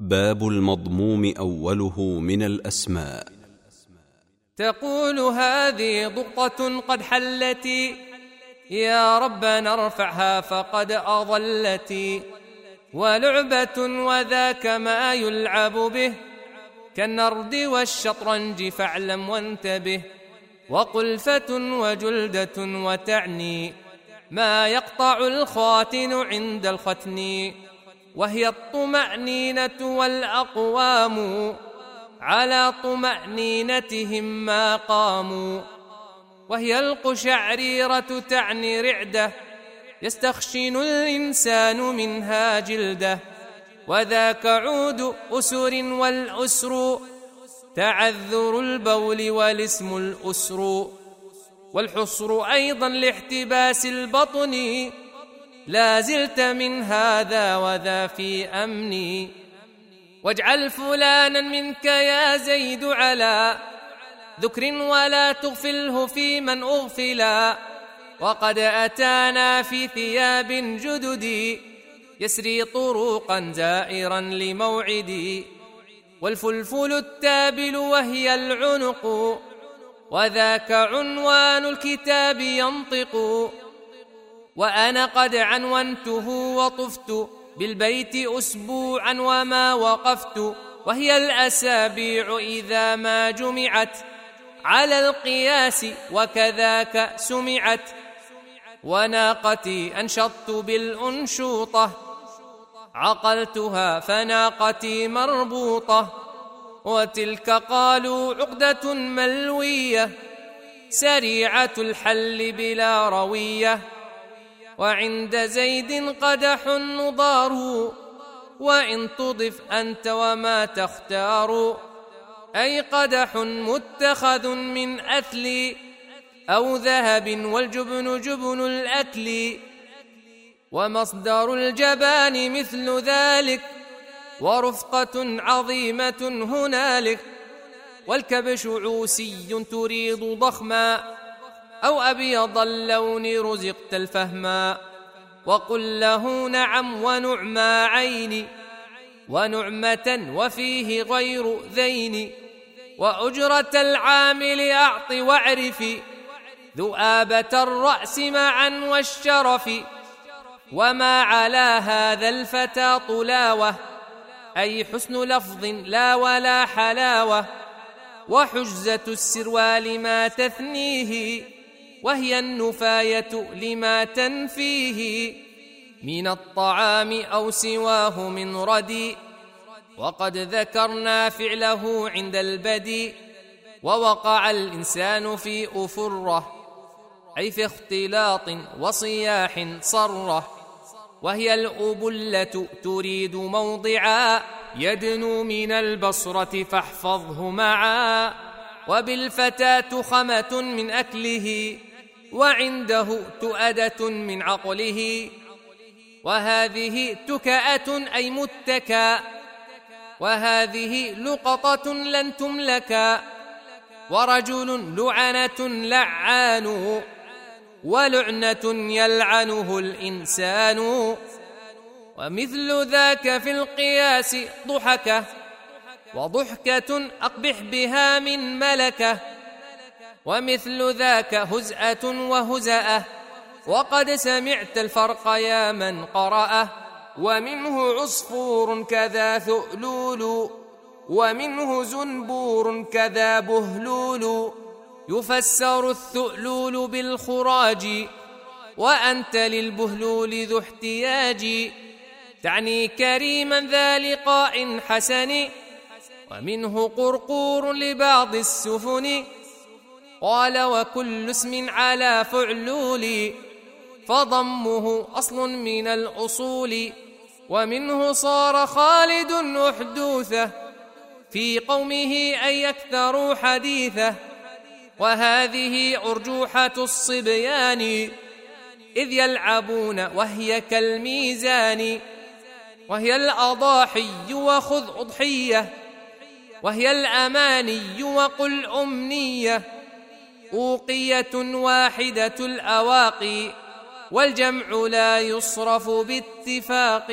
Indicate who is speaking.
Speaker 1: باب المضموم أوله من الأسماء.
Speaker 2: تقول هذه ضغطة قد حلتي يا ربنا ارفعها فقد أضلتي ولعبة وذاك ما يلعب به. كالنرد والشطرنج فاعلم وانتبه. وقلفة وجلدة وتعني. ما يقطع الخاتن عند الختن. وهي الطمأنينة والأقوام على طمأنينتهم ما قاموا. وهي القشعريرة تعني رعدة يستخشن الإنسان منها جلدة. وذاك عود أسر والأسر تعذر البول والاسم الأسر. والحصر أيضا لاحتباس البطن لا زلت من هذا وذا في أمني. واجعل فلانا منك يا زيد على. ذكر ولا تغفله في من أغفلا وقد أتانا في ثياب جدد. يسري طروقا زائرا لموعدي. والفلفل التابل وهي العنق. وذاك عنوان الكتاب ينطق. وأنا قد عنونته وطفت بالبيت أسبوعا وما وقفت وهي الأسابيع إذا ما جمعت. على القياس وكذاك سمعت وناقتي أنشطت بالأنشوطة. عقلتها فناقتي مربوطة. وتلك قالوا عقدة ملوية سريعة الحل بلا روية. وعند زيد قدح نضار وإن تضف أنت وما تختار. أي قدح متخذ من أثل أو ذهب والجبن جبن الأكل ومصدر الجبان مثل ذلك ورفقة عظيمة هنالك والكبش عوسي تريد ضخما. أو أبيض اللون رزقت الفهما وقل له نعم ونعمى عيني ونعمة وفيه غير ذين. وأجرة العامل أعط واعرف ذؤابة الرأس معا والشرف. وما على هذا الفتى طلاوة أي حسن لفظ لا ولا حلاوة. وحجزة السروال ما تثنيه. وهي النفاية لما تنفيه من الطعام أو سواه من ردي. وقد ذكرنا فعله عند البدي ووقع الإنسان في أفرة أي في اختلاط وصياح صرة. وهي الأبلة تريد موضعا يدنو من البصرة فاحفظه معا. وبالفتاة خمة من أكله وعنده تؤدة من عقله وهذه تكأة أي متكأ وهذه لقطة لن تملكا ورجل لعنة لعان ولعنة يلعنه الإنسان ومثل ذاك في القياس ضحكة وضحكة أقبح بها من ملكة. ومثل ذاك هزأة وهزأة. وقد سمعت الفرق يا من قرأه ومنه عصفور كذا ثؤلول. ومنه زنبور كذا بهلول. يفسر الثؤلول بالخراج. وأنت للبهلول ذو احتياج. تعني كريما ذا لقاء حسن. ومنه قرقور لبعض السفن. قال وكل اسم على فعلول فضمه أصل من الأصول ومنه صار خالد أحدوثه في قومه أن يكثروا حديثه وهذه أرجوحة الصبيان إذ يلعبون وهي كالميزان وهي الأضاحي وخذ أضحية وهي الأماني وقل أمنية. أوقية واحدة الأواقي والجمع لا يصرف باتفاق